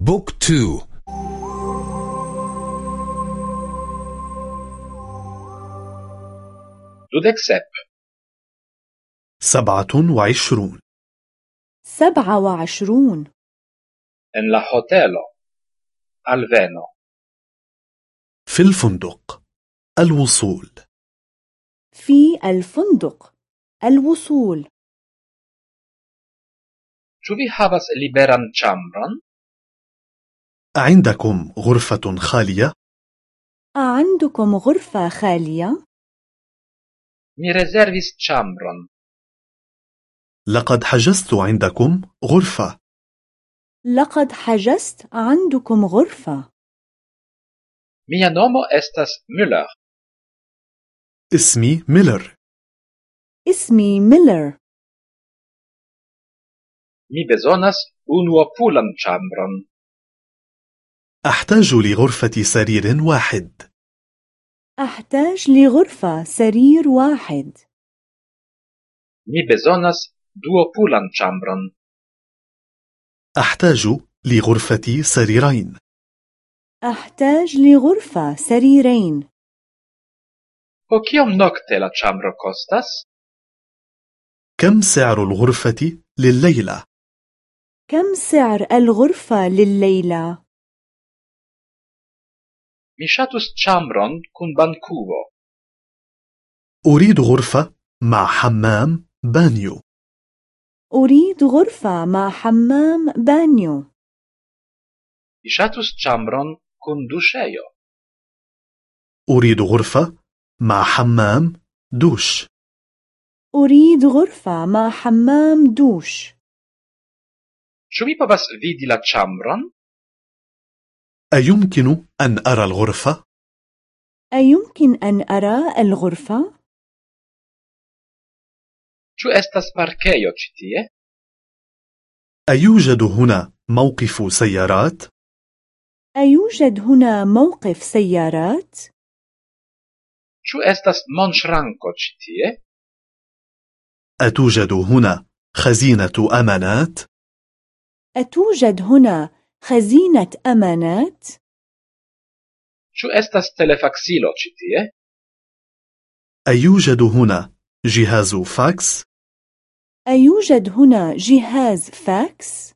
book two dudek sep سبعة وعشرون. سبعة وعشرون. En la hotelo alveno في الفندق. الوصول. في الفندق. الوصول. شو في havas liberan ĉambron? عندكم غرفة خالية؟ عندكم غرفة خالية؟ Mi rezervis ĉambron. لقد حجزت عندكم غرفة لقد حجزت عندكم غرفة Mia nomo estas Müller. اسمي ميلر اسمي ميلر Mi bezonas unuopulan ĉambron. أحتاج لغرفة سرير واحد أحتاج لغرفة سرير واحد Mi bezonas duopulan ĉambron. أحتاج لغرفة سريرين أحتاج لغرفة سريرين Po kiom nokte la ĉambro kostas? كم سعر الغرفة لليلة؟ كم سعر الغرفة لليلة؟ Mi ŝatus ĉambron kun bankubo. أريد غرفة مع حمام بانيو أريد غرفة مع حمام بانيو Mi ŝatus ĉambron kun duŝejo. أريد غرفة مع حمام دوش أريد غرفة مع حمام دوش Ĉu mi povas vidi la ĉambron? أيمكن أن أرى الغرفة؟ أيمكن أن أرى الغرفة؟ Ĉu estas parkejo ĉi tie? أيوجد هنا موقف سيارات؟ أيوجد هنا موقف سيارات؟ Ĉu estas monŝranko ĉi tie? أتوجد هنا خزينة أمانات؟ أتوجد هنا خزينة أمانات؟ Ĉu estas telefaksilo ĉi tie? أيوجد هنا جهاز فاكس؟ أيوجد هنا جهاز فاكس؟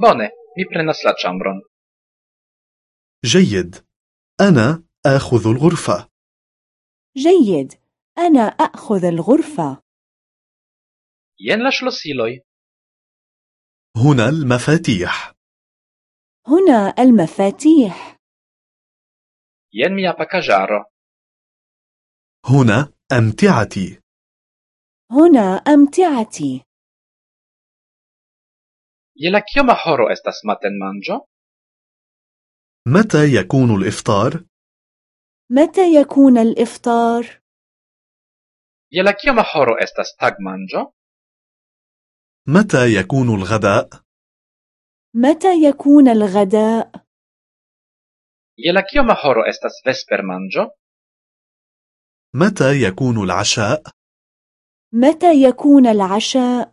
Bone, mi prenas la ĉambron. جيد أنا آخذ الغرفة جيد أنا أخذ الغرفة Jen la ŝlosiloj. هنا المفاتيح هنا المفاتيح Jen mia pakaĵaro. هنا أمتعتي هنا أمتعتي Je la kioma horo estas matenmanĝo? متى يكون الإفطار؟ متى يكون الإفطار؟ Je la kioma horo estas tagmanĝo? متى يكون الغداء؟ متى يكون الغداء؟ Je la kioma horo estas vespermanĝo? متى يكون العشاء؟ متى يكون العشاء؟